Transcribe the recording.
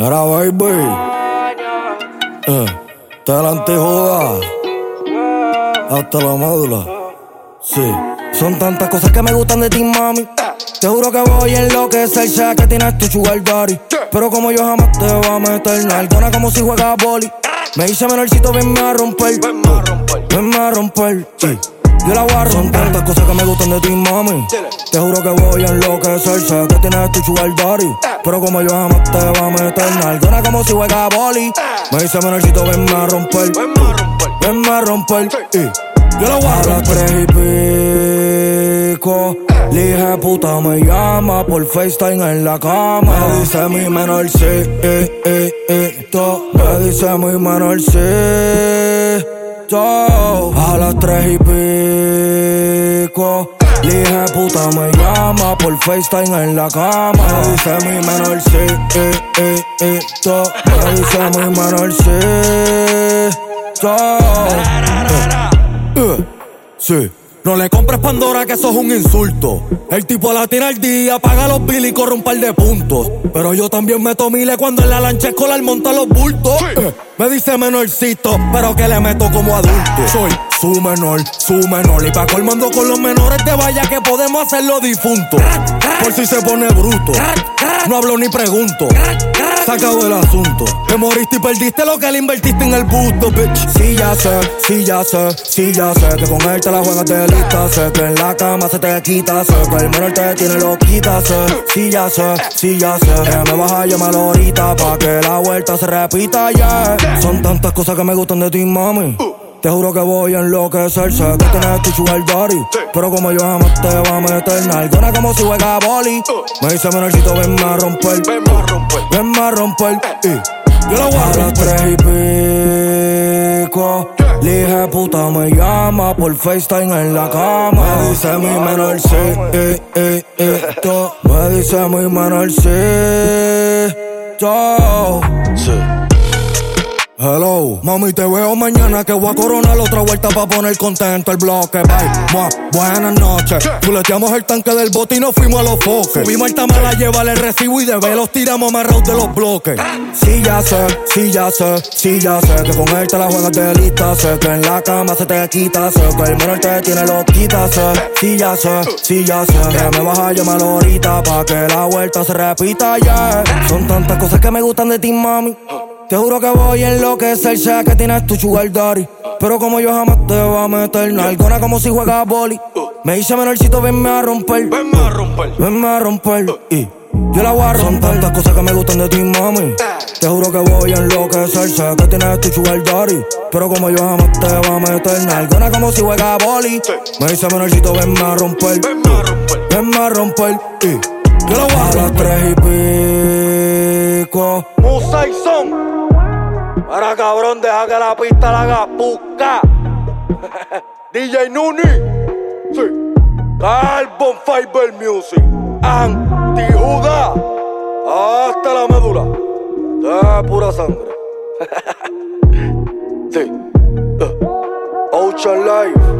Era baby. Eh, te la antijoda. Hasta la médula. Sí. Son tantas cosas que me gustan de ti, mami. Te juro que voy a enloquecer, sé que tienes tu sugar daddy. Pero como yo jamás te voy a meter nalgona como si juegas boli. Me hice menorcito, venme a romper. Venme a romper. Sí. Yo la a Son tantas cosas que me gustan de ti, mami. Te juro que voy a enloquecer, sé que tienes tu sugar daddy. Pero como yo jamás te voy a meter nalgona como si juega boli. Me hice menorcito, venme a romper. Venme a romper. Y yo la voy a las tres y pico. Dije puta me llama por FaceTime en la cama. Me dice mi menor sí, eh, eh, eh, to. Me dice mi menor A las tres y pico. Dije puta me llama por FaceTime en la cama. Me dice mi menor sí, eh, eh. Me dice mi menor sí. Eh, sí. No le compres Pandora que eso es un insulto. El tipo la tira al día, paga los bills y corre un par de puntos. Pero yo también meto miles cuando en la lancha escolar monta los bultos. Eh, me dice menorcito, pero que le meto como adulto. Soy su menor, su menor. Y pa' colmando con los menores de vaya que podemos hacerlo difunto. Por si se pone bruto. No hablo ni pregunto. Sacado el asunto. Te moriste y perdiste lo que le invertiste en el busto, bitch. Sí, ya sé, sí, ya sé, sí, ya sé. Que con él te la juegas de lista. Sé que en la cama se te quita. Sé que el menor te tiene loquita. Sé, sí, ya sé, sí, ya sé. Que me vas a llamar ahorita pa' que la vuelta se repita, yeah. Son tantas cosas que me gustan de ti, mami. Te juro que voy a enloquecer, sé que tienes tu sugar daddy Pero como yo jamás te voy a meter nalgona como si juega boli. Me dice menorcito, venme a romper Venme a romper. Venme a romper. Y yo la voy a las tres y pico. Dije puta me llama por FaceTime en la cama. Me dice mi menor sí, eh, eh, eh. Me dice mi menor sí, to. Sí Hello, mami, te veo mañana que voy a coronar otra vuelta para poner contento el bloque. Bye, Mua, buenas noches. Fuleteamos el tanque del bote y nos fuimos a los foques. Subimos el tamal a llevar el recibo y de velos tiramos amarrados de los bloques. Sí, ya sé, sí, ya sé, sí, ya sé. Que con él te la juegas de lista. Sé que en la cama se te quita. Sé que el menor te tiene loquita. Sé, sí, ya sé, sí, ya sé. Que me vas a llamar ahorita pa' que la vuelta se repita, ya. Son tantas cosas que me gustan de ti, mami. Te juro que voy a enloquecer, sé que tienes tu sugar daddy. Pero como yo jamás te voy a meter nalgona como si juegas boli. Me hice menorcito, venme a romper. Venme a romper. Venme a romper. Y yo la voy a romper. Son tantas cosas que me gustan de ti, mami. Te juro que voy a enloquecer, sé que tienes tu sugar daddy. Pero como yo jamás te voy a meter nalgona como si juegas boli. Me hice menorcito, venme a romper. Venme a romper. Venme a romper. Y yo la voy a, a las tres y pico. Musa y son. Ahora cabrón, deja que la pista la haga puca. DJ Nuni. Sí. Carbon Fiber Music. Antijuda. Hasta la médula. De pura sangre. sí. Uh. Ocean Life.